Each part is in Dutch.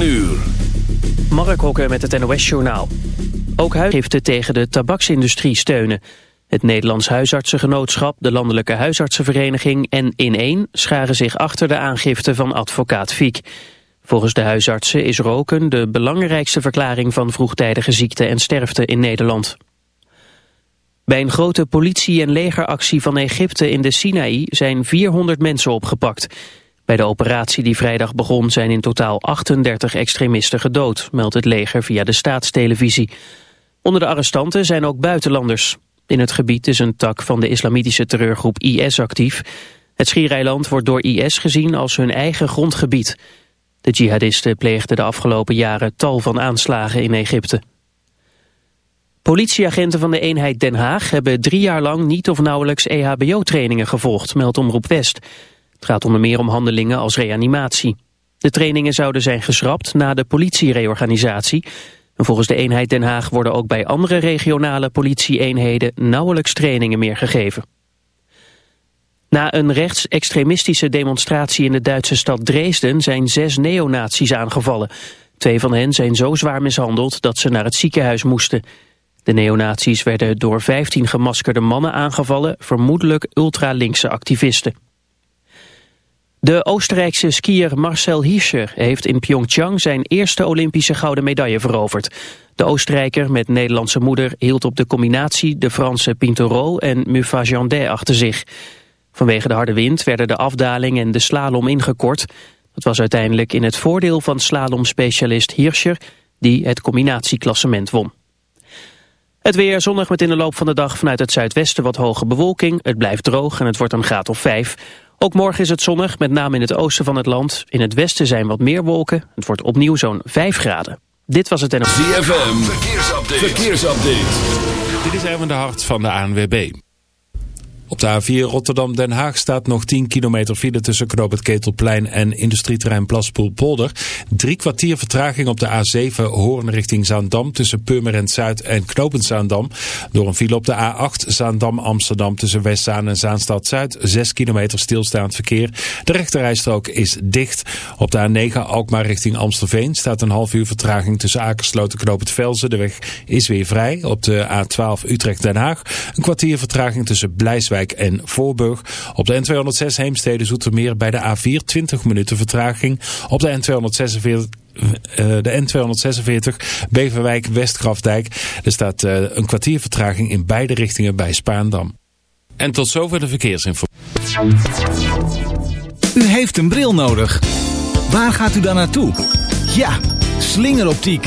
7 uur. Mark Hokker met het NOS Journaal. Ook huisgiften tegen de tabaksindustrie steunen. Het Nederlands Huisartsengenootschap, de Landelijke Huisartsenvereniging en In1 scharen zich achter de aangifte van advocaat Fiek. Volgens de huisartsen is roken de belangrijkste verklaring van vroegtijdige ziekte en sterfte in Nederland. Bij een grote politie- en legeractie van Egypte in de Sinaï zijn 400 mensen opgepakt. Bij de operatie die vrijdag begon zijn in totaal 38 extremisten gedood, meldt het leger via de staatstelevisie. Onder de arrestanten zijn ook buitenlanders. In het gebied is een tak van de islamitische terreurgroep IS actief. Het schiereiland wordt door IS gezien als hun eigen grondgebied. De jihadisten pleegden de afgelopen jaren tal van aanslagen in Egypte. Politieagenten van de eenheid Den Haag hebben drie jaar lang niet of nauwelijks EHBO-trainingen gevolgd, meldt Omroep West. Het gaat onder meer om handelingen als reanimatie. De trainingen zouden zijn geschrapt na de politiereorganisatie. En volgens de eenheid Den Haag worden ook bij andere regionale politieeenheden nauwelijks trainingen meer gegeven. Na een rechtsextremistische demonstratie in de Duitse stad Dresden zijn zes neonazies aangevallen. Twee van hen zijn zo zwaar mishandeld dat ze naar het ziekenhuis moesten. De neonazies werden door 15 gemaskerde mannen aangevallen, vermoedelijk ultralinkse activisten. De Oostenrijkse skier Marcel Hirscher heeft in Pyeongchang zijn eerste Olympische gouden medaille veroverd. De Oostenrijker met Nederlandse moeder hield op de combinatie de Franse Pinturo en Mufa Jandet achter zich. Vanwege de harde wind werden de afdaling en de slalom ingekort. Dat was uiteindelijk in het voordeel van slalomspecialist Hirscher die het combinatieklassement won. Het weer zonnig met in de loop van de dag vanuit het zuidwesten wat hoge bewolking. Het blijft droog en het wordt een graad of 5. Ook morgen is het zonnig, met name in het oosten van het land. In het westen zijn wat meer wolken. Het wordt opnieuw zo'n 5 graden. Dit was het en... ZFM, verkeersupdate. verkeersupdate. Dit is even de hart van de ANWB. Op de A4 Rotterdam-Den Haag staat nog 10 kilometer file tussen Knoop het Ketelplein en industrieterrein Plaspoel-Polder. Drie kwartier vertraging op de A7 Hoorn richting Zaandam tussen Purmerend Zuid en Knopend Zaandam. Door een file op de A8 Zaandam-Amsterdam tussen Westzaan en Zaanstad Zuid. 6 kilometer stilstaand verkeer. De rechterrijstrook is dicht. Op de A9 Alkmaar richting Amstelveen staat een half uur vertraging tussen Akersloot en het Velzen. De weg is weer vrij. Op de A12 Utrecht-Den Haag een kwartier vertraging tussen Blijswijk en Voorburg. Op de N206 Heemstede Zoetermeer bij de A4 20 minuten vertraging. Op de N246 uh, de N246 Beverwijk Westgrafdijk. Er staat uh, een kwartier vertraging in beide richtingen bij Spaandam. En tot zover de verkeersinformatie. U heeft een bril nodig. Waar gaat u dan naartoe? Ja, slingeroptiek.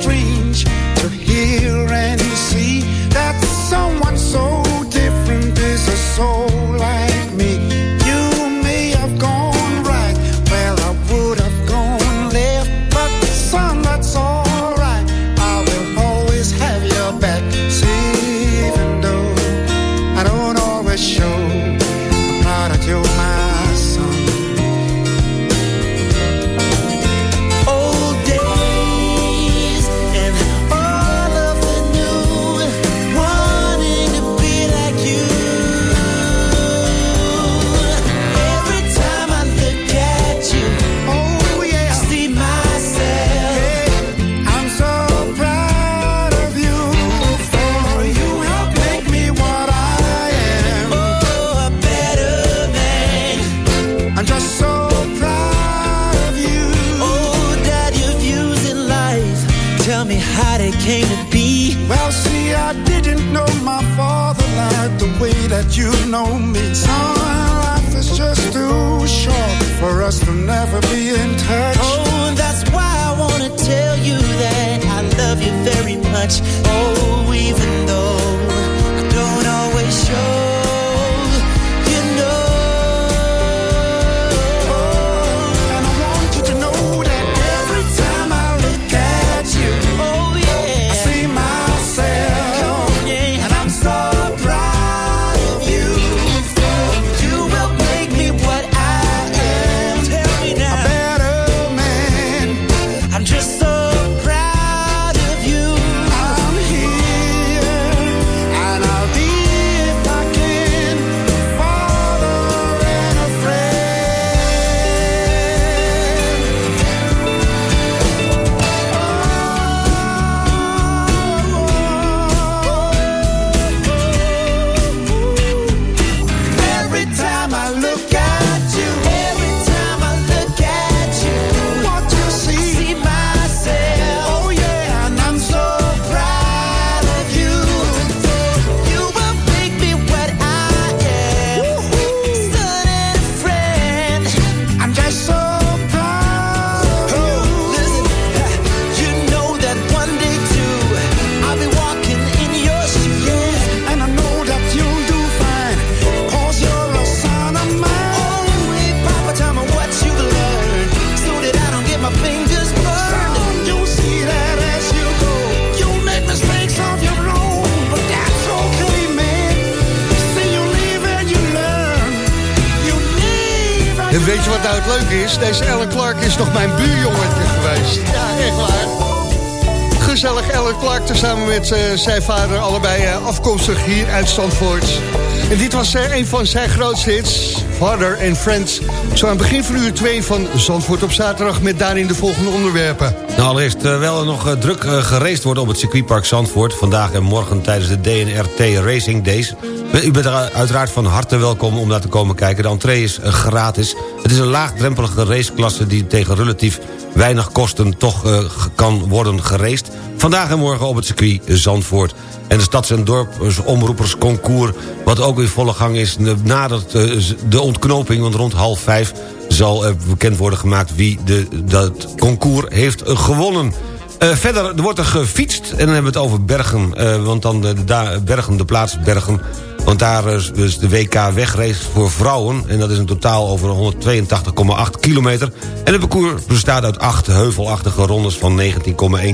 Strange to hear and see that someone so different is a soul like Deze Ellen Clark is nog mijn buurjongetje geweest. Ja, echt waar. Gezellig Ellen Clark tezamen met eh, zijn vader. Allebei eh, afkomstig hier uit Zandvoort. En dit was eh, een van zijn grootste hits. Father and Friends. Zo aan het begin van uur 2 van Zandvoort op zaterdag... met daarin de volgende onderwerpen. Nou, allereerst, terwijl er nog druk geraced wordt op het circuitpark Zandvoort... vandaag en morgen tijdens de DNRT Racing Days... u bent er uiteraard van harte welkom om naar te komen kijken. De entree is gratis. Is een laagdrempelige raceklasse die tegen relatief weinig kosten... toch uh, kan worden geraced. Vandaag en morgen op het circuit Zandvoort. En de Stads- en Dorpsomroepersconcours, wat ook in volle gang is... nadert de ontknoping, want rond half vijf zal bekend worden gemaakt... wie de, dat concours heeft gewonnen. Uh, verder er wordt er gefietst en dan hebben we het over Bergen. Want dan de, de, Bergen, de plaats Bergen... Want daar is dus de WK wegrace voor vrouwen. En dat is een totaal over 182,8 kilometer. En het parcours bestaat uit acht heuvelachtige rondes van 19,1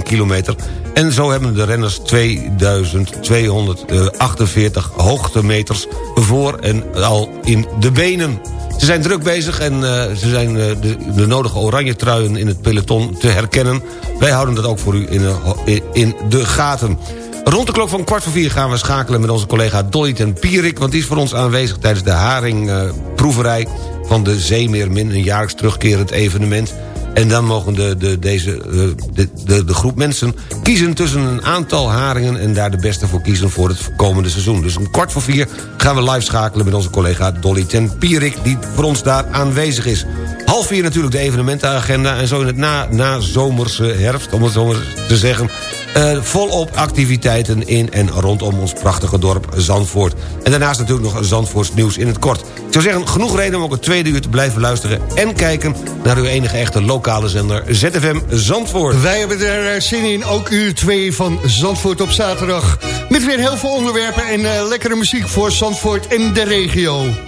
kilometer. En zo hebben de renners 2248 hoogtemeters voor en al in de benen. Ze zijn druk bezig en uh, ze zijn uh, de, de, nodige oranje truien in het peloton te herkennen. Wij houden dat ook voor u in, in de gaten. Rond de klok van kwart voor vier gaan we schakelen met onze collega Dolly ten Pierik... want die is voor ons aanwezig tijdens de haringproeverij van de Zeemeermin... een jaarlijks terugkerend evenement. En dan mogen de, de, deze, de, de, de groep mensen kiezen tussen een aantal haringen... en daar de beste voor kiezen voor het komende seizoen. Dus om kwart voor vier gaan we live schakelen met onze collega Dolly ten Pierik... die voor ons daar aanwezig is. Half vier natuurlijk de evenementenagenda... en zo in het na, na zomerse herfst, om het zo maar te zeggen Eh, volop activiteiten in en rondom ons prachtige dorp Zandvoort. En daarnaast natuurlijk nog Zandvoorts nieuws in het kort. Ik zou zeggen, genoeg reden om ook het tweede uur te blijven luisteren... en kijken naar uw enige echte lokale zender ZFM Zandvoort. Wij hebben er eh, zin in, ook uur 2 van Zandvoort op zaterdag. Met weer heel veel onderwerpen en uh, lekkere muziek voor Zandvoort en de regio.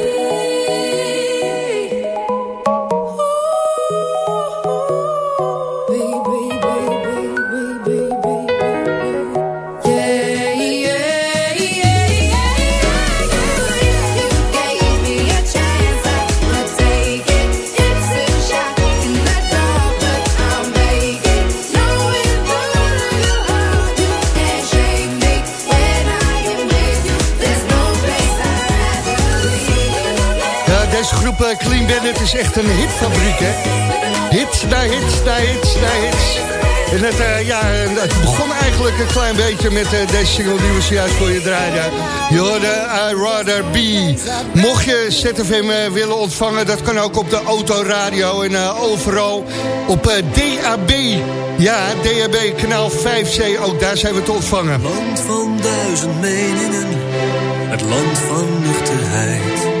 eh, Clean Bandit is echt een hitfabriek, hè? Hits na hits na hits na hits. Het, eh, ja, het begon eigenlijk een klein beetje met eh, deze single die we zojuist voor je draaiden. Je hoorde I Rather Be. Mocht je ZFM willen ontvangen, dat kan ook op de autoradio en overal op DAB. Ja, DAB, kanaal 5C, ook daar zijn we te ontvangen. Land van duizend meningen, het land van nuchterheid.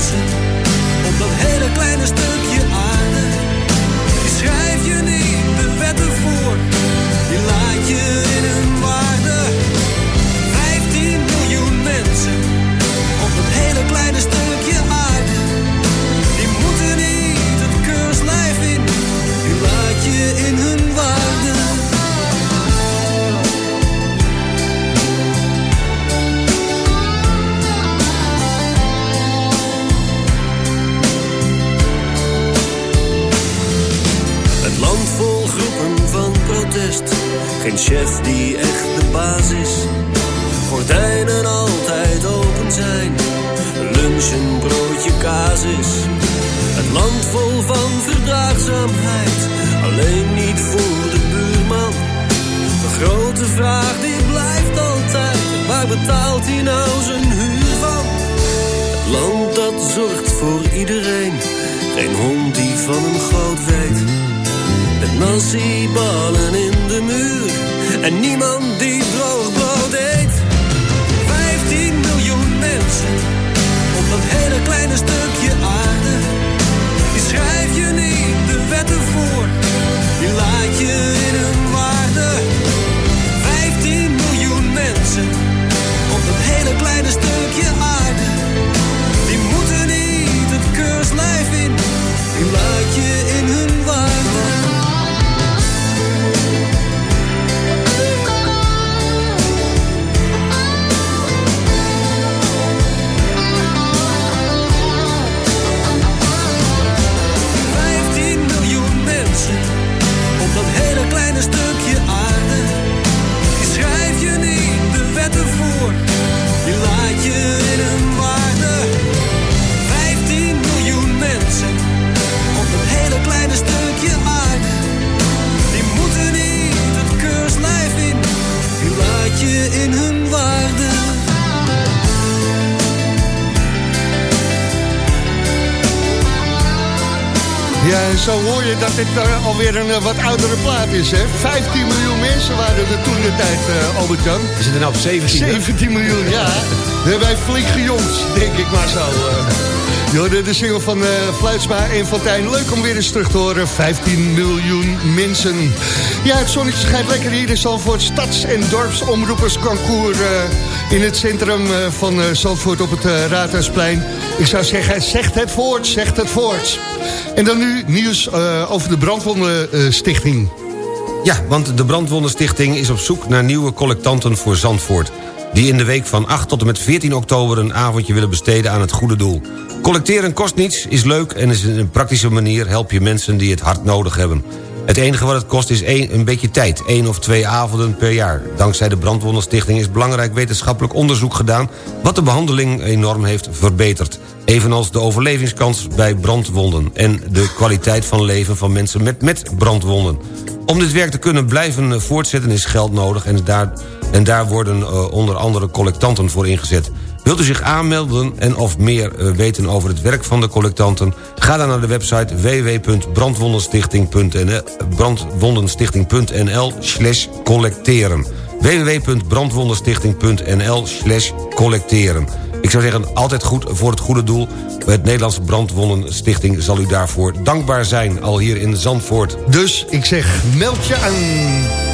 15 miljoen zo hoor je dat dit eh, alweer een eh, wat oudere plaat is, hè? 15 miljoen mensen waren er toen de tijd, eh Albert Jan. We zitten nou op 17. hè? 17 miljoen, ja. We hebben wij flink gejongd, denk ik maar zo. hoorde de single van Fluitsma en Fontijn. Leuk om weer eens terug te horen. 15 miljoen mensen. Ja, het zonnetje schijnt lekker hier in Zandvoort. Stads- en dorpsomroepersconcours in het centrum van Zandvoort op het Raadhuisplein. Ik zou zeggen, zegt het voort, zegt het voort. En dan nu nieuws eh, over de Brandwondenstichting. Ja, want de Brandwondenstichting is op zoek naar nieuwe collectanten voor Zandvoort... die in de week van 8 tot en met 14 oktober een avondje willen besteden aan het goede doel. Collecteren kost niets, is leuk en is een praktische manier... help je mensen die het hard nodig hebben. Het enige wat het kost is een beetje tijd, één of twee avonden per jaar. Dankzij de Brandwondenstichting is belangrijk wetenschappelijk onderzoek gedaan... wat de behandeling enorm heeft verbeterd. Evenals de overlevingskans bij brandwonden... en de kwaliteit van leven van mensen met, met brandwonden. Om dit werk te kunnen blijven voortzetten is geld nodig... en daar, en daar worden eh, onder andere collectanten voor ingezet. Wilt u zich aanmelden en of meer eh, weten over het werk van de collectanten... ga dan naar de website www.brandwondenstichting.nl brandwondenstichting.nl slash collecteren www.brandwondenstichting.nl slash collecteren ik zou zeggen, altijd goed voor het goede doel. Het Nederlandse Brandwondenstichting zal u daarvoor dankbaar zijn, al hier in Zandvoort. Dus ik zeg, meld je aan.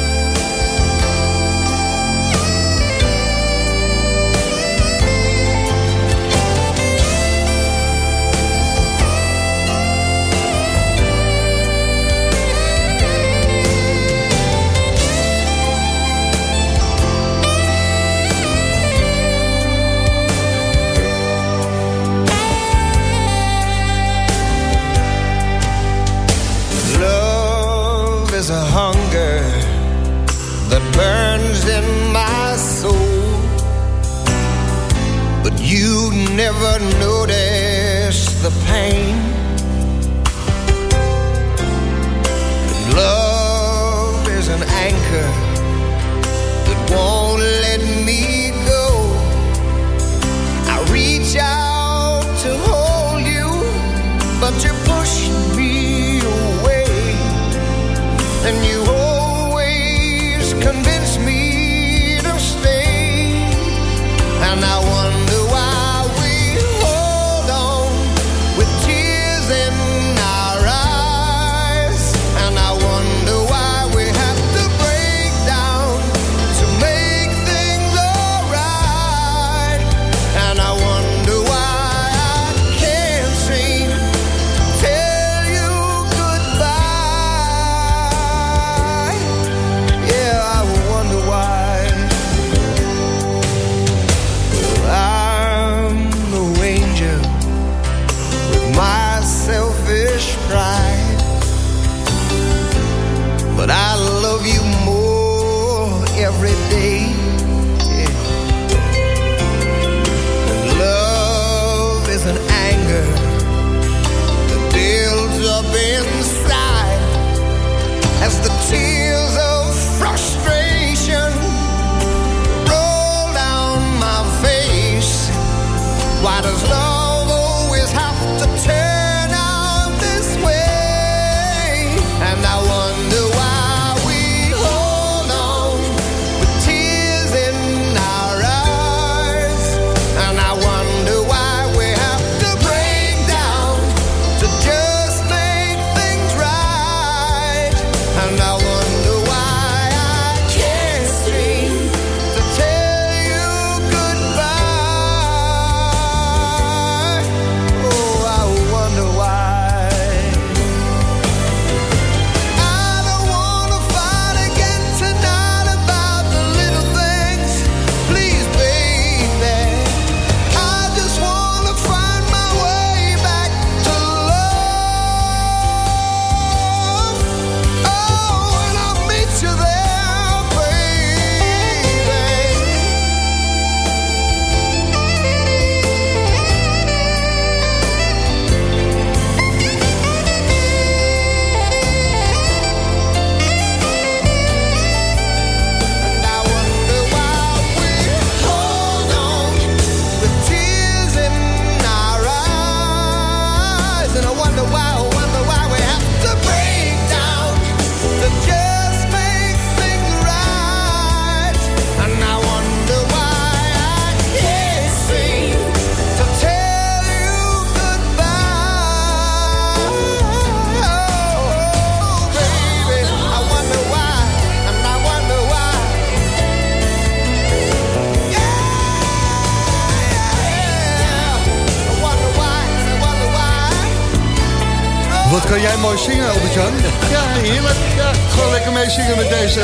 Wat kan jij mooi zingen, Albert-Jan? Ja, heerlijk. Ja, gewoon lekker meezingen met deze.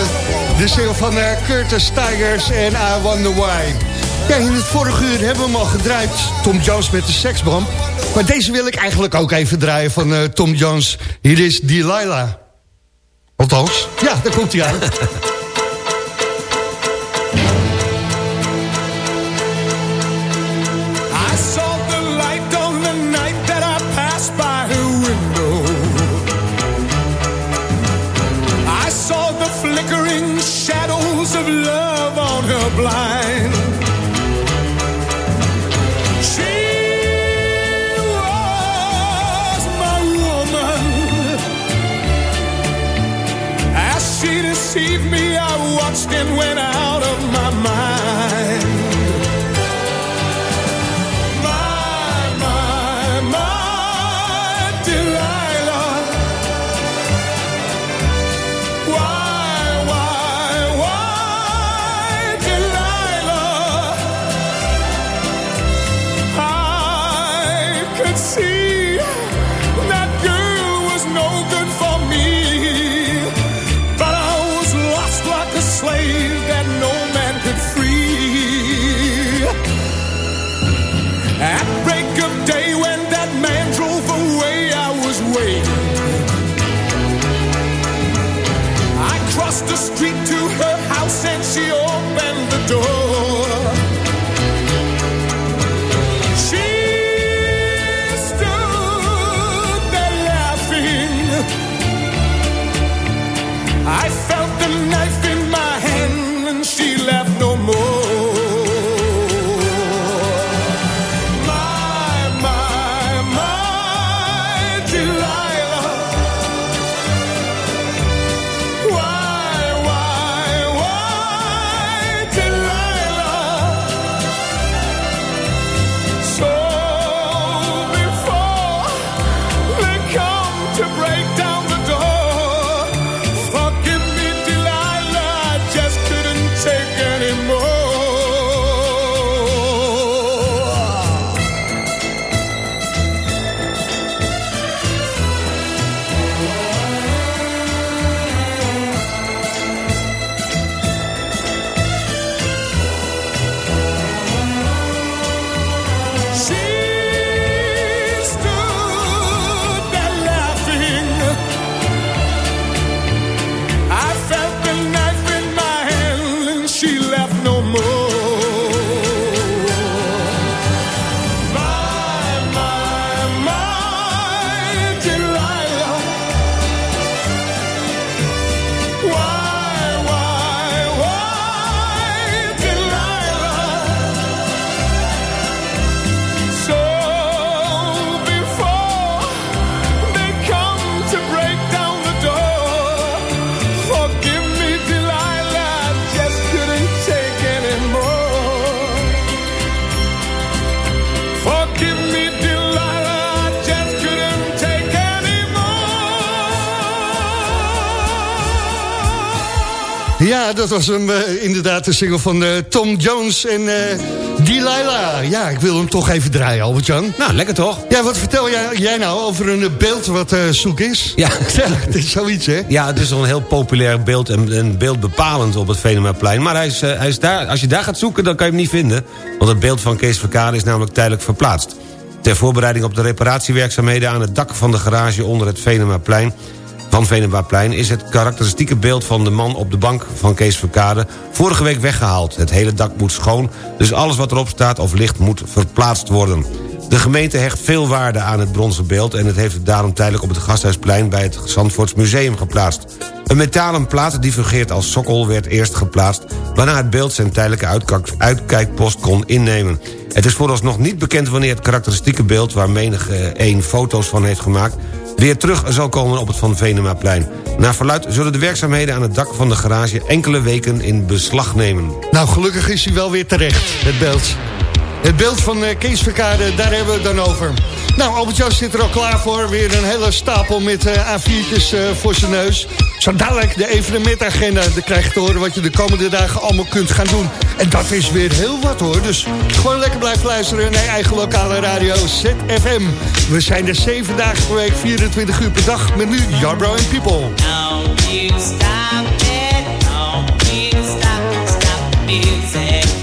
De single van eh, Curtis Tigers en I Wonder Why. Ja, in het vorige uur hebben we hem al gedraaid. Tom Jones met de seksbomb. Maar deze wil ik eigenlijk ook even draaien van eh, Tom Jones. Hier is Delilah. Althans, ja, daar komt hij aan. dat was hem eh, inderdaad de single van eh, Tom Jones en eh Delilah. Ja, ik wil hem toch even draaien, Albert-Jan. Nou, lekker toch? Ja, wat vertel jij, jij nou over een beeld wat zoek is? Ja. het is zoiets, hè? Ja, het is een heel populair beeld en een beeld bepalend op het Venemaplein. Maar hij is, hij is daar, als je daar gaat zoeken, dan kan je hem niet vinden. Want het beeld van Kees Verkade is namelijk tijdelijk verplaatst. Ter voorbereiding op de reparatiewerkzaamheden aan het dak van de garage onder het Venemaplein van Venemaplein is het karakteristieke beeld van de man op de bank van Kees Verkade vorige week weggehaald. Het hele dak moet schoon, dus alles wat erop staat of ligt moet verplaatst worden. De gemeente hecht veel waarde aan het bronzen beeld... en het heeft het daarom tijdelijk op het Gasthuisplein... bij het Zandvoorts Museum geplaatst. Een metalen plaat die fungeert als sokkel werd eerst geplaatst... waarna het beeld zijn tijdelijke uitkijk- uitkijkpost kon innemen. Het is vooralsnog niet bekend wanneer het karakteristieke beeld... waar menig één foto's van heeft gemaakt... weer terug zal komen op het Van Venemaplein. Naar verluid zullen de werkzaamheden aan het dak van de garage... enkele weken in beslag nemen. Nou, gelukkig is hij wel weer terecht, het beeld. Het beeld van eh, Kees Verkade, daar hebben we het dan over. Nou, Albert-Jan zit er al klaar voor. Weer een hele stapel met eh, A4'tjes eh, voor zijn neus. Zo dadelijk de evenementagenda. Dan krijg je te horen wat je de komende dagen allemaal kunt gaan doen. En dat is weer heel wat hoor. Dus gewoon lekker blijven luisteren naar je eigen lokale radio ZFM. We zijn er 7 dagen per week, 24 uur per dag. Met nu Jarbro and People. Don't you stop it, don't you stop, stop music.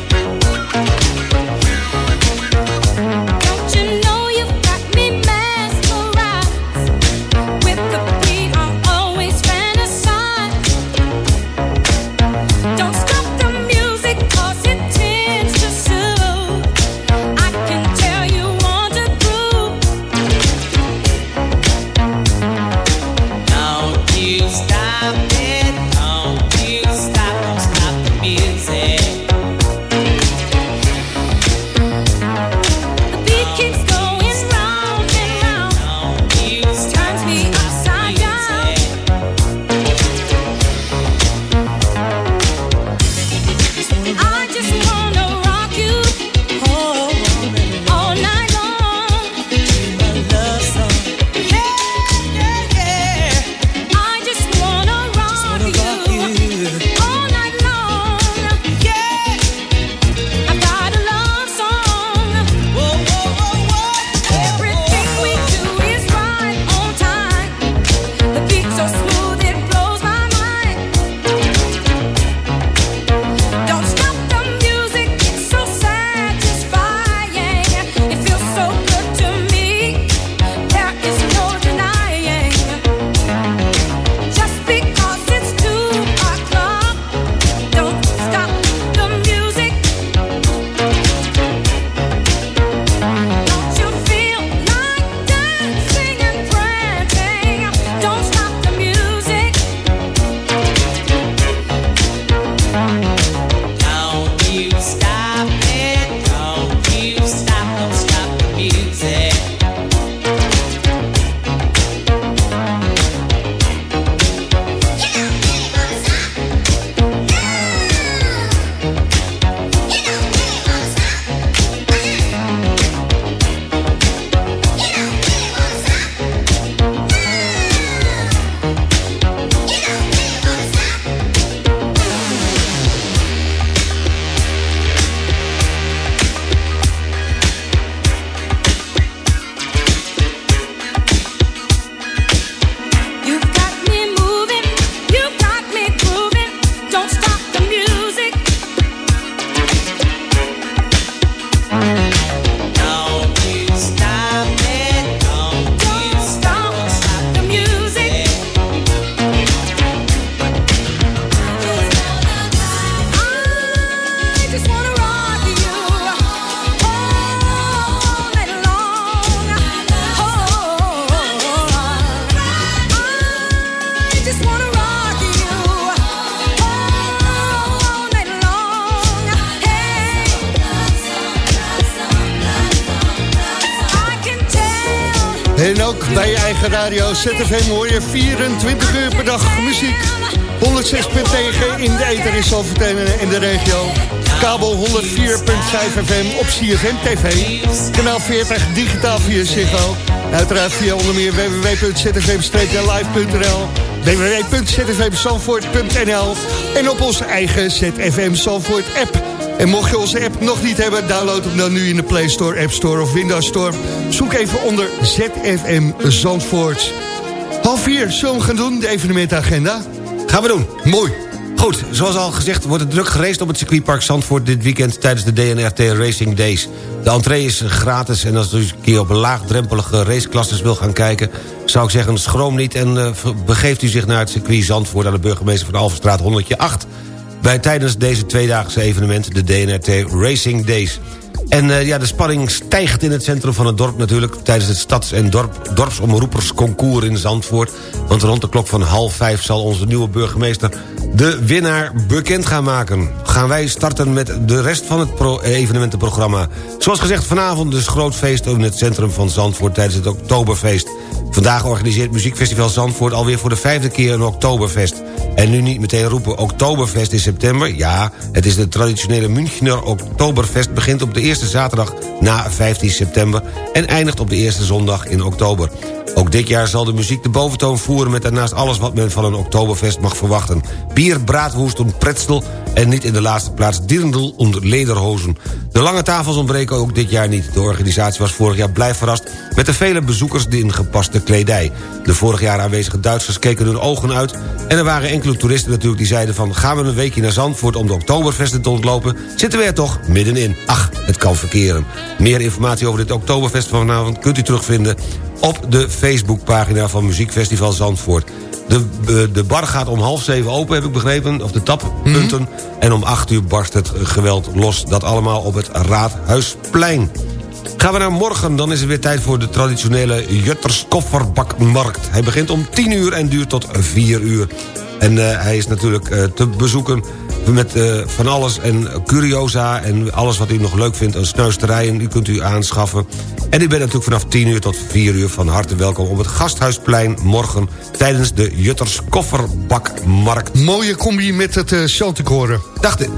ZFM hoor je 24 uur per dag muziek. 106.9 in de Eter in in de regio. Kabel 104.5 FM op CFM TV. Kanaal 40 digitaal via Ziggo. Uiteraard via onder meer www.zfm-live.nl En op onze eigen ZFM Zandvoort app. En mocht je onze app nog niet hebben, download hem dan nu in de Play Store, App Store of Windows Store. Zoek even onder ZFM Zandvoort. Half vier, zullen we gaan doen, de evenementagenda? Gaan we doen. Mooi. Goed, zoals al gezegd wordt het druk gereisd op het circuitpark Zandvoort... dit weekend tijdens de DNRT Racing Days. De entree is gratis en als u een keer op laagdrempelige raceklasses wil gaan kijken... zou ik zeggen, schroom niet en eh, begeeft u zich naar het circuit Zandvoort... aan de burgemeester van Alverstraat 108 bij tijdens deze tweedaagse evenement, de DNRT Racing Days. En eh, ja, de spanning stijgt in het centrum van het dorp natuurlijk... tijdens het stads- en dorp, dorpsomroepersconcours in Zandvoort. Want rond de klok van half vijf zal onze nieuwe burgemeester... de winnaar bekend gaan maken. Gaan wij starten met de rest van het pro- evenementenprogramma. Zoals gezegd, vanavond dus groot feest in het centrum van Zandvoort... tijdens het Oktoberfeest. Vandaag organiseert Muziekfestival Zandvoort alweer voor de vijfde keer een Oktoberfest. En nu niet meteen roepen Oktoberfest in september. Ja, het is de traditionele Münchner Oktoberfest... begint op de eerste zaterdag na 15 september... en eindigt op de eerste zondag in oktober. Ook dit jaar zal de muziek de boventoon voeren... met daarnaast alles wat men van een Oktoberfest mag verwachten. Bier, braadwoest en pretzel... en niet in de laatste plaats dirndl en lederhozen. De lange tafels ontbreken ook dit jaar niet. De organisatie was vorig jaar blij verrast... met de vele bezoekers in gepaste kledij. De vorig jaar aanwezige Duitsers keken hun ogen uit... en er waren enkele toeristen natuurlijk die zeiden van... gaan we een weekje naar Zandvoort om de Oktoberfesten te ontlopen... zitten we er toch middenin. Ach, het kan verkeren. Meer informatie over dit Oktoberfest van vanavond kunt u terugvinden op de Facebookpagina van Muziekfestival Zandvoort. De, eh, de bar gaat om half zeven open, heb ik begrepen, of de tappunten. En om acht uur barst het geweld los. Dat allemaal op het Raadhuisplein. Gaan we naar morgen, dan is het weer tijd voor de traditionele Jutters kofferbakmarkt. Hij begint om 10 uur en duurt tot 4 uur. En eh, hij is natuurlijk eh, te bezoeken met eh, van alles en curiosa en alles wat u nog leuk vindt. Een snuisterijen, u kunt u aanschaffen. En u bent natuurlijk vanaf 10 uur tot 4 uur van harte welkom... op het Gasthuisplein morgen tijdens de Jutters Kofferbakmarkt. Mooie combi met het uh. Dacht ik.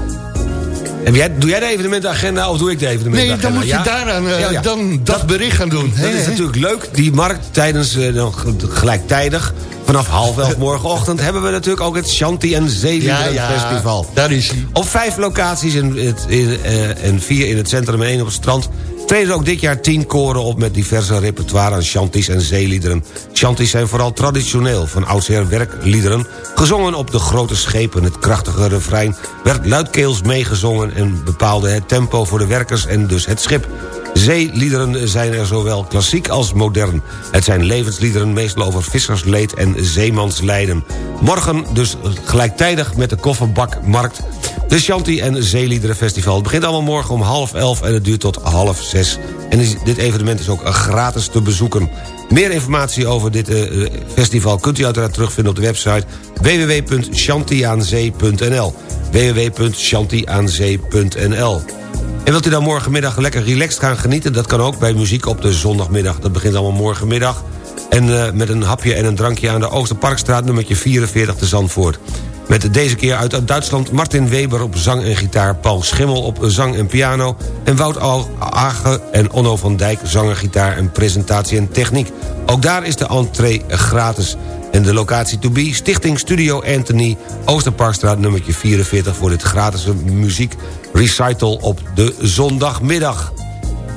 Heb jij, doe jij de evenementenagenda of doe ik de Nee, evenementenagenda? dan moet je Ja? daaraan eh, Ja, ja. dan dat, bericht gaan doen. Dat is natuurlijk leuk. Die markt tijdens, eh, gelijktijdig, vanaf half elf morgenochtend... hebben we natuurlijk ook het Shanti en ja, Festival. daar is hij. Op vijf locaties eh, en vier in het centrum en één op het strand... treden ook dit jaar tien koren op met diverse repertoire aan shanties en zeeliederen. Shanties zijn vooral traditioneel, van oudsher werkliederen... gezongen op de grote schepen. Het krachtige refrein werd luidkeels meegezongen... en bepaalde het tempo voor de werkers en dus het schip. Zeeliederen zijn er zowel klassiek als modern. Het zijn levensliederen meestal over vissersleed en zeemanslijden. Morgen dus gelijktijdig met de kofferbakmarkt... de Shanti en Zeeliederen Festival. Het begint allemaal morgen om half elf en het duurt tot half zes. En dit evenement is ook gratis te bezoeken. Meer informatie over dit eh, festival kunt u uiteraard terugvinden op de website www.shantiaanzee.nl www.shantiaanzee.nl en wilt u dan morgenmiddag lekker relaxed gaan genieten? Dat kan ook bij muziek op de zondagmiddag. Dat begint allemaal morgenmiddag. En eh, met een hapje en een drankje aan de Oosterparkstraat... nummertje 44 te Zandvoort. Met deze keer uit Duitsland Martin Weber op zang en gitaar... Paul Schimmel op zang en piano... en Wout Age en Onno van Dijk zanger, gitaar en presentatie en techniek. Ook daar is de entree gratis. En de locatie to be, Stichting Studio Anthony... Oosterparkstraat nummertje 44... voor dit gratis muziek recital op de zondagmiddag.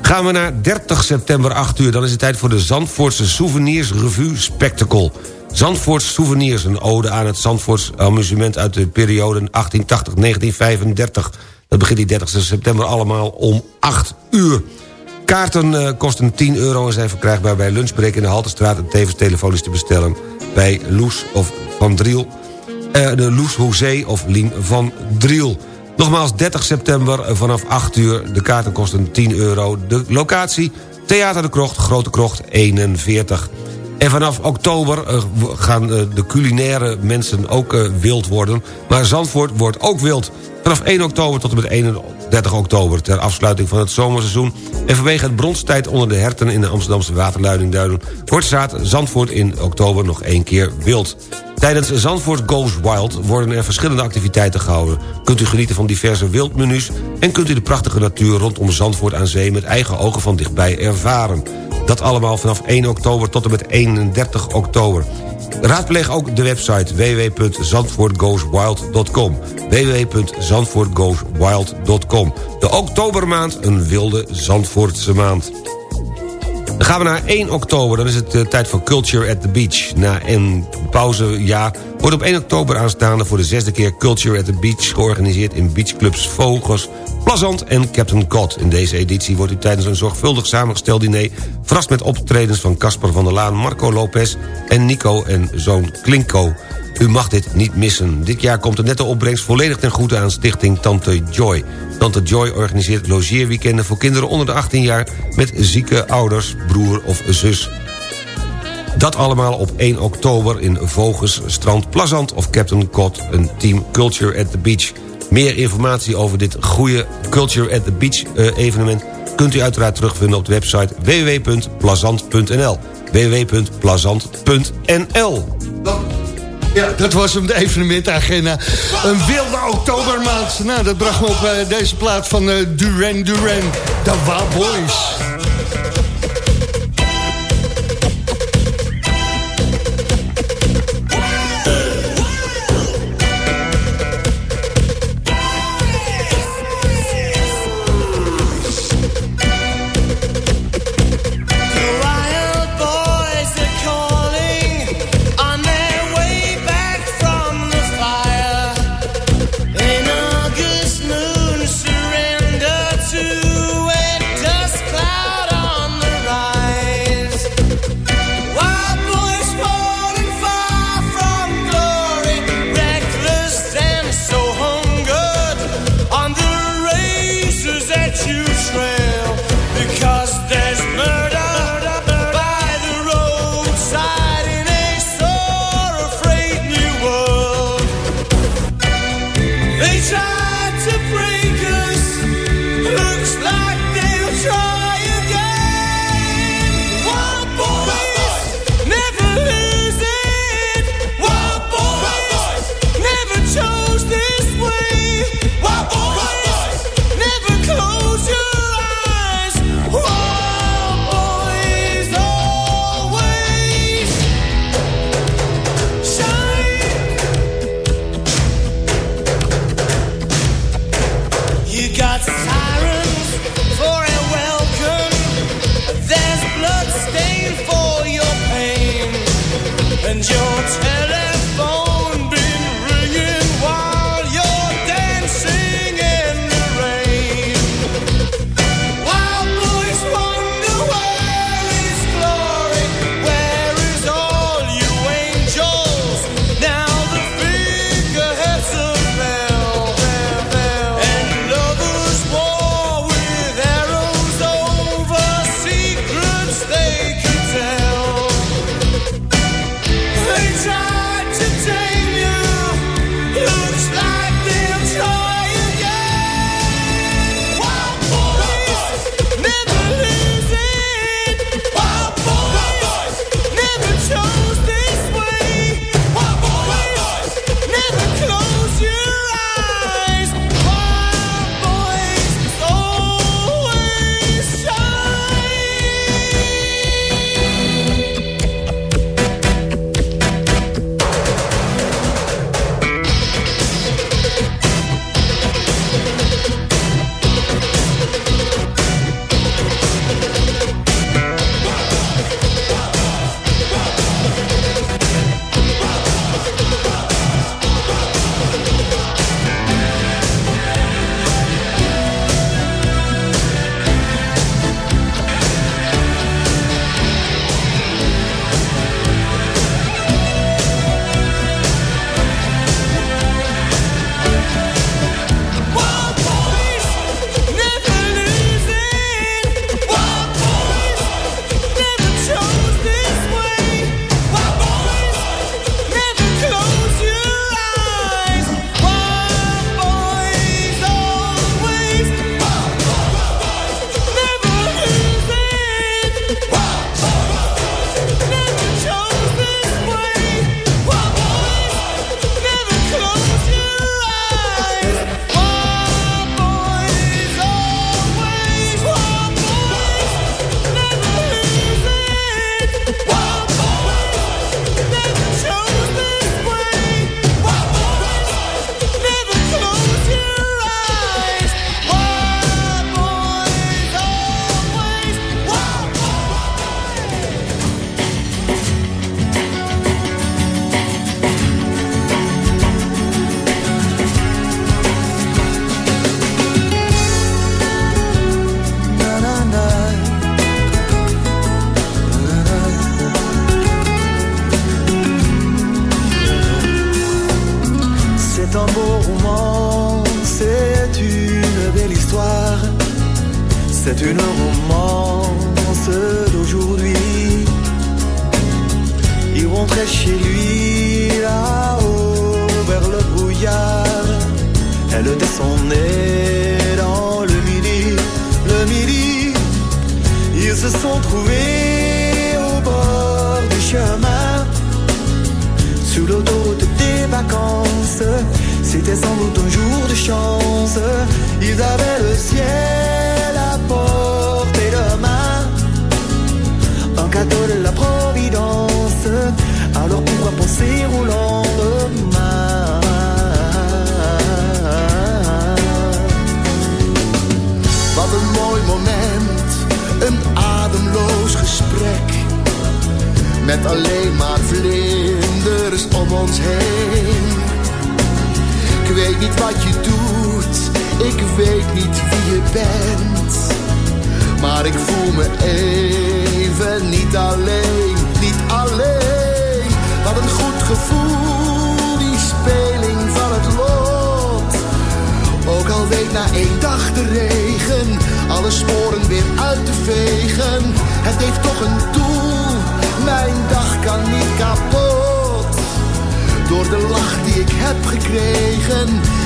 Gaan we naar 30 september 8 uur... dan is het tijd voor de Zandvoortse Souvenirs Revue Spectacle. Zandvoorts Souvenirs, een ode aan het Zandvoorts amusement... uit de periode 1880-1935. Dat begint die 30 september allemaal om 8 uur. Kaarten eh, kosten 10 euro en zijn verkrijgbaar bij Lunchbreak in de Haltestraat... en tevens telefonisch te bestellen bij Loes of Van Driel... eh, de Loes Hoezee of Lien van Driel. Nogmaals, 30 september eh, vanaf 8 uur. De kaarten kosten 10 euro. De locatie, Theater de Krocht, Grote Krocht 41. En vanaf oktober eh, gaan eh, de culinaire mensen ook wild worden. Maar Zandvoort wordt ook wild. Vanaf 1 oktober tot en met 31 oktober... ter afsluiting van het zomerseizoen... en vanwege het bronstijd onder de herten... in de Amsterdamse waterleidingduinen... wordt staat Zandvoort in oktober nog één keer wild. Tijdens Zandvoort Goes Wild worden er verschillende activiteiten gehouden. Kunt u genieten van diverse wildmenu's... en kunt u de prachtige natuur rondom Zandvoort aan zee... met eigen ogen van dichtbij ervaren. Dat allemaal vanaf 1 oktober tot en met 31 oktober. Raadpleeg ook de website www.zandvoortgoeswild.com www.zandvoortgoeswild.com De oktobermaand, een wilde Zandvoortse maand. Dan gaan we naar 1 oktober, dan is het eh, tijd voor Culture at the Beach. Na een pauzejaar wordt op 1 oktober aanstaande... voor de zesde keer Culture at the Beach georganiseerd... in beachclubs Vogels, Plazant en Captain Cod. In deze editie wordt u tijdens een zorgvuldig samengesteld diner... verrast met optredens van Casper van der Laan, Marco Lopez... en Nico en zoon Klinko. U mag dit niet missen. Dit jaar komt de nette opbrengst volledig ten goede aan stichting Tante Joy. Tante Joy organiseert logeerweekenden voor kinderen onder de 18 jaar... met zieke ouders, broer of zus. Dat allemaal op 1 oktober in Voges, Strand Plazant of Captain Cod... een team Culture at the Beach. Meer informatie over dit goede Culture at the Beach eh, evenement... kunt u uiteraard terugvinden op de website www.plazant.nl www.plazant.nl Ja, dat was hem, de evenementagenda. Een wilde oktobermaand. Nou, dat bracht me op eh, deze plaat van eh, Duran Duran. De Wild Boys.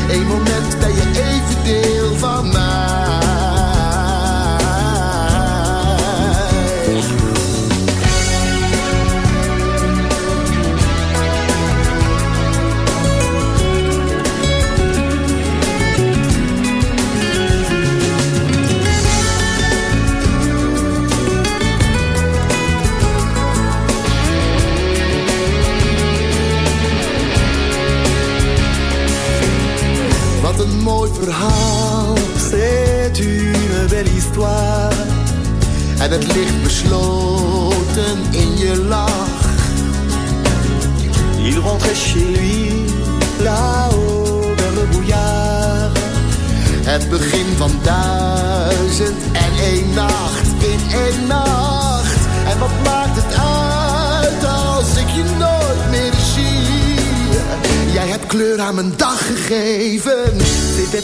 Één moment ben je even deel van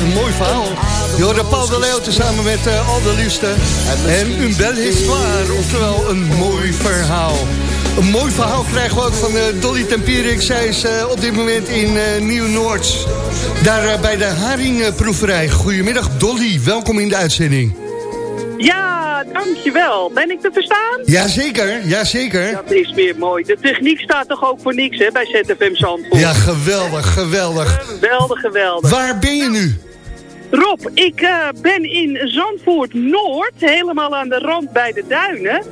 een mooi verhaal. Je hoorde Paul de Leeuw tezamen met uh, Al de Liefste. En een belle histoire, oftewel een mooi verhaal. Een mooi verhaal krijgen we ook van uh, Dolly Tempierik. Zij is uh, op dit moment in uh, Nieuw-Noord. Daar bij de Haringproeverij. Goedemiddag Dolly, welkom in de uitzending. Ja, dankjewel. Ben ik te verstaan? Jazeker, jazeker. Dat is weer mooi. De techniek staat toch ook voor niks hè, bij ZFM Zandvoort? Ja, geweldig, geweldig. Geweldig, geweldig. Waar ben je nu? Rob, ik uh, ben in Zandvoort Noord, helemaal aan de rand bij de duinen.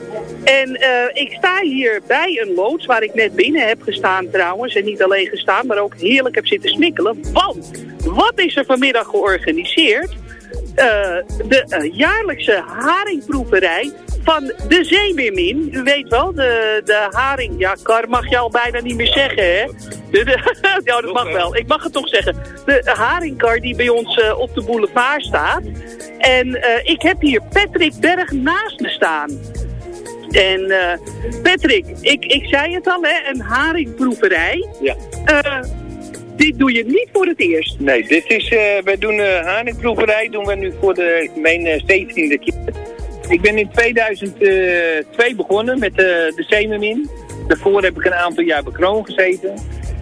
En uh, ik sta hier bij een loods waar ik net binnen heb gestaan trouwens. En niet alleen gestaan, maar ook heerlijk heb zitten smikkelen. Want, wat is er vanmiddag georganiseerd? Uh, de jaarlijkse haringproeverij van de zeemeermin. U weet wel, de, de haring... Ja, kar mag je al bijna niet meer zeggen, hè? De, de, ja, dat mag wel. Ik mag het toch zeggen. De, de haringkar die bij ons uh, op de boulevard staat. En uh, ik heb hier Patrick Berg naast me staan. En uh, Patrick, ik, ik zei het al, hè, een haringproeverij. Ja. dit doe je niet voor het eerst. Nee, dit is, wij doen haringproeverij, doen we nu voor de, mijn 17e keer. Ik ben in 2002 begonnen met de, de Zemermin. Daarvoor heb ik een aantal jaar bij Kroon gezeten.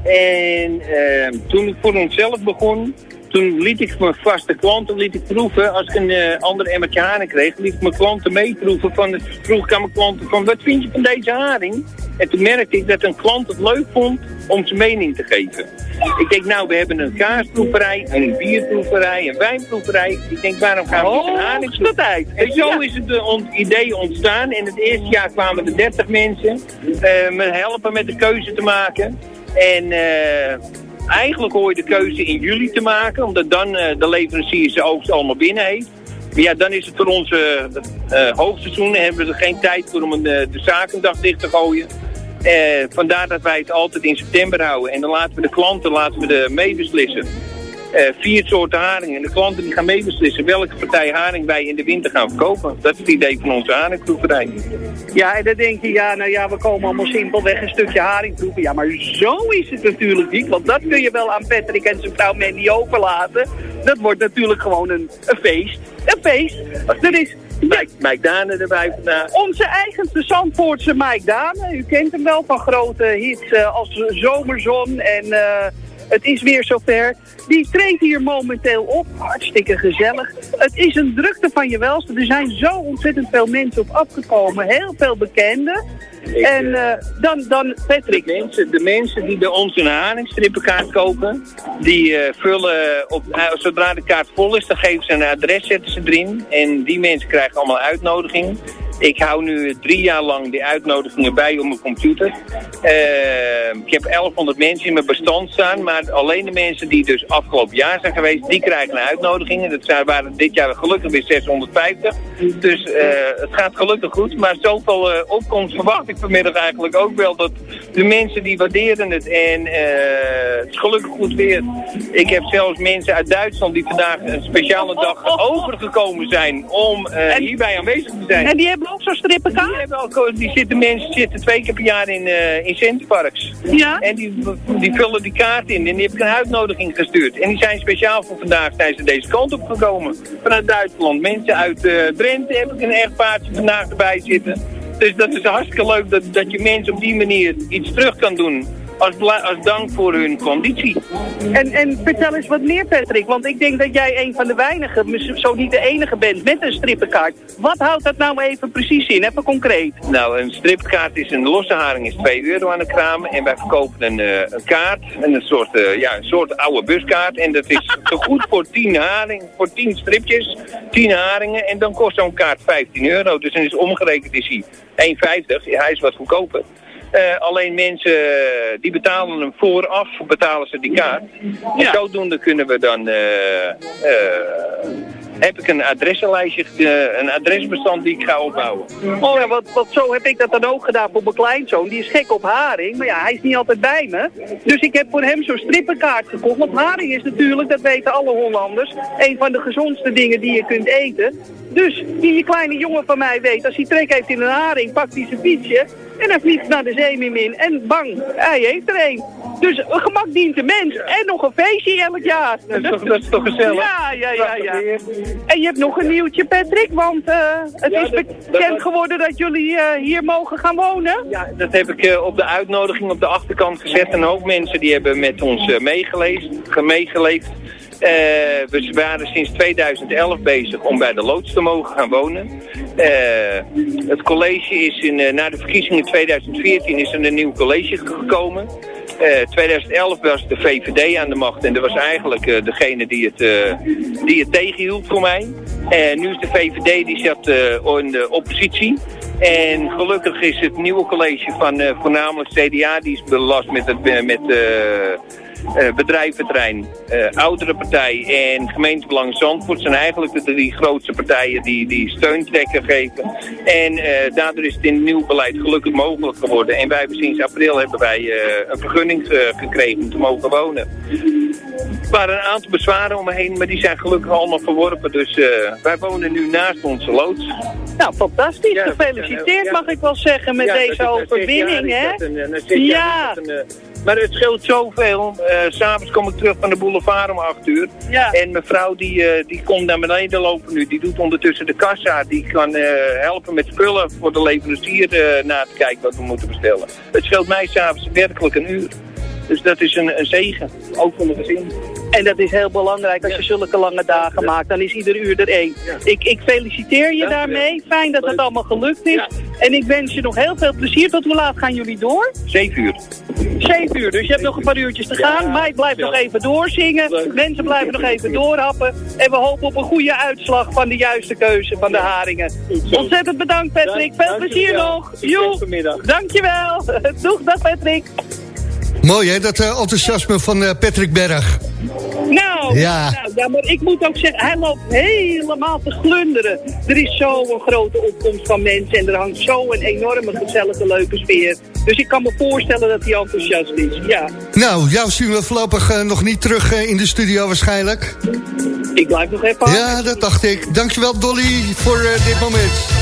En uh, toen ik voor onszelf begon, toen liet ik mijn vaste klanten liet ik proeven. Als ik een uh, andere emmertje haring kreeg, liet ik mijn klanten meeproeven. Van, vroeg ik aan mijn klanten van, wat vind je van deze haring? En toen merkte ik dat een klant het leuk vond om zijn mening te geven. Ik denk, nou, we hebben een kaasproeverij, een bierproeverij, een wijnproeverij. Ik denk, waarom gaan we niet een haringproeverij? En zo is het uh, idee ontstaan. In het eerste jaar kwamen er 30 mensen uh, me helpen met de keuze te maken. En eh, eigenlijk hoor je de keuze in juli te maken, omdat dan eh, de leverancier zijn oogst allemaal binnen heeft. Maar ja, dan is het voor ons eh, eh, hoogseizoen en hebben we er geen tijd voor om een, de zakendag dicht te gooien. Vandaar dat wij het altijd in september houden. En dan laten we de klanten laten we de meebeslissen. Eh, vier soorten haringen. En de klanten die gaan meebeslissen welke partij haring wij in de winter gaan verkopen. Dat is het idee van onze haringproeverij. Ja, en dan denk je, ja, nou ja, we komen allemaal simpelweg een stukje haring proeven. Ja, maar zo is het natuurlijk niet, want dat kun je wel aan Patrick en zijn vrouw Mandy overlaten. Dat wordt natuurlijk gewoon een, een feest. Een feest. Er is Mike, Mike Dane erbij vandaag. onze eigenste Zandvoortse Mike Dane. U kent hem wel van grote hits eh, als Zomerzon en eh, Het is weer zover. Die treedt hier momenteel op. Hartstikke gezellig. Het is een drukte van je welste. Er zijn zo ontzettend veel mensen op afgekomen. Heel veel bekenden. Ik, en eh, dan, dan Patrick. De mensen, de mensen die bij ons een haringstrippenkaart kopen, die eh, vullen op, eh, zodra de kaart vol is, dan geven ze een adres, zetten ze erin. En die mensen krijgen allemaal uitnodiging. Ik hou nu drie jaar lang die uitnodigingen bij op mijn computer. Eh, ik heb 1100 mensen in mijn bestand staan, maar alleen de mensen die dus afgelopen jaar zijn geweest, die krijgen een uitnodiging. En dat zijn, waren dit jaar gelukkig weer 650. Dus eh, het gaat gelukkig goed, maar zoveel eh, opkomst verwacht ik vanmiddag eigenlijk ook wel. Dat de mensen die waarderen het en het is gelukkig goed weer. Ik heb zelfs mensen uit Duitsland die vandaag een speciale dag overgekomen zijn om hierbij aanwezig te zijn. En die hebben ook zo'n strippenkaart? Die, hebben ook, die zitten mensen zitten twee keer per jaar in, eh in Centerparks. Ja? En die, die vullen die kaart in en die heb ik een uitnodiging gestuurd. En die zijn speciaal voor vandaag zijn ze deze kant op gekomen. Vanuit Duitsland. Mensen uit eh, Drenthe heb ik een echtpaardje vandaag erbij zitten. Dus dat is hartstikke leuk dat, dat je mensen op die manier iets terug kan doen. Als, als dank voor hun conditie. En, en vertel eens wat meer, Patrick. Want ik denk dat jij een van de weinigen, misschien zo niet de enige bent, met een strippenkaart. Wat houdt dat nou even precies in? Even concreet. Nou, een stripkaart is een losse haring is 2 euro aan de kraam. En wij verkopen een, eh, een kaart, een soort, eh, ja, een soort oude buskaart. En dat is te goed voor 10 haring, voor 10 stripjes, 10 haringen. En dan kost zo'n kaart 15 euro. Dus dan is omgerekend is hij 1,50. Ja, hij is wat goedkoper. Eh, alleen mensen eh, die betalen hem vooraf, betalen ze die kaart. En zodoende kunnen we dan, eh, heb ik een adressenlijstje, eh, een adresbestand die ik ga opbouwen. Oh ja, wat, wat zo heb ik dat dan ook gedaan voor mijn kleinzoon. Die is gek op haring, maar ja, hij is niet altijd bij me. Dus ik heb voor hem zo'n strippenkaart gekocht. Want haring is natuurlijk, dat weten alle Hollanders, een van de gezondste dingen die je kunt eten. Dus die kleine jongen van mij weet, als hij trek heeft in een haring, pakt hij zijn fietsje en hij vliegt naar de zeemeermin en bang, hij heeft er een. Dus een gemak dient de mens en nog een feestje elk jaar. Dat is toch, dat is toch gezellig? Ja, ja, ja, ja. En je hebt nog een nieuwtje, Patrick, want eh, het Ja, is bekend dat- geworden dat jullie eh, hier mogen gaan wonen. Ja, dat heb ik eh, op de uitnodiging op de achterkant gezet. En ook mensen die hebben met ons meegeleefd, ge- meegeleefd. We waren sinds 2011 bezig om bij de loods te mogen gaan wonen. Het college is in, na de verkiezingen 2014 is er een nieuw college gekomen. Eh 2011 was de VVD aan de macht en dat was eigenlijk eh, degene die het, eh, die het tegenhield voor mij. En nu is de VVD die zat in de oppositie. En gelukkig is het nieuwe college van voornamelijk CDA, die is belast met het met, eh, bedrijventerrein, eh, oudere partij en gemeentebelang Zandvoort zijn eigenlijk de drie grootste partijen die, die steun trekken geven. En eh, daardoor is het in het nieuw beleid gelukkig mogelijk geworden. En wij hebben sinds april hebben wij een vergunning gekregen om te mogen wonen. Er waren een aantal bezwaren om me heen, maar die zijn gelukkig allemaal verworpen. Dus wij wonen nu naast onze loods. Nou, fantastisch. Ja, Gefeliciteerd, ja. mag ik wel zeggen, met Ja, deze overwinning, hè? Ja. Maar het scheelt zoveel. S S'avonds kom ik terug van de boulevard om 8 uur. Ja. En mijn vrouw die, eh, die komt naar beneden lopen nu. Die doet ondertussen de kassa. Die kan eh, helpen met spullen voor de leverancier na te kijken wat we moeten bestellen. Het scheelt mij s'avonds werkelijk een uur. Dus dat is een, een zegen. Ook voor mijn gezin. En dat is heel belangrijk als je zulke lange dagen maakt. Dan is ieder uur er één. Ik, ik feliciteer je daarmee. Fijn dat het allemaal gelukt is. En ik wens je nog heel veel plezier. Tot hoe laat gaan jullie door? 7 uur. 7 uur, dus je hebt nog een paar uurtjes te gaan. Mike blijft nog even doorzingen. Mensen blijven nog even doorhappen. En we hopen op een goede uitslag van de juiste keuze van de haringen. Ontzettend bedankt Patrick. Veel plezier nog. Joe. Dankjewel. Doeg, dag Patrick. Mooi hè, dat eh, enthousiasme van uh, Patrick Berg. Nou ja. Nou, ja. maar ik moet ook zeggen, hij loopt helemaal te glunderen. Er is zo'n grote opkomst van mensen en er hangt zo'n enorme gezellige leuke sfeer. Dus ik kan me voorstellen dat hij enthousiast is, ja. Nou, jou zien we voorlopig eh, nog niet terug in de studio waarschijnlijk. Ik blijf nog even aan. Ja, dat dacht ik. Dankjewel Dolly voor dit moment.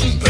She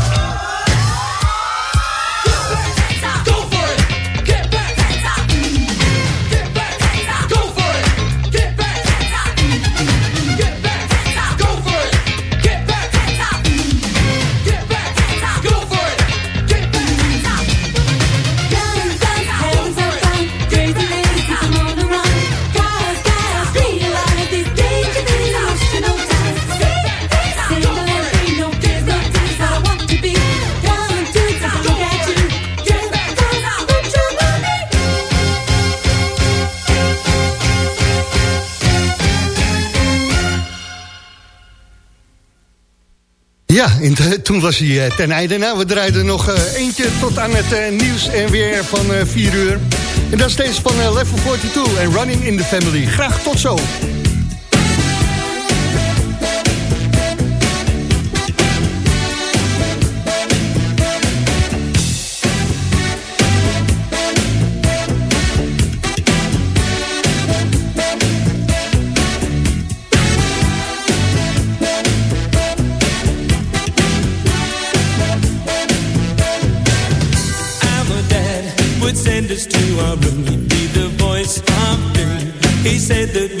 En eh, toen was hij eh, ten einde. Nou, we draaiden nog eh, eentje tot aan het nieuws en weer van 4 uur. En dat is deze van Level 42 en Running in the Family. Graag tot zo. you are really be the voice of doom. He said that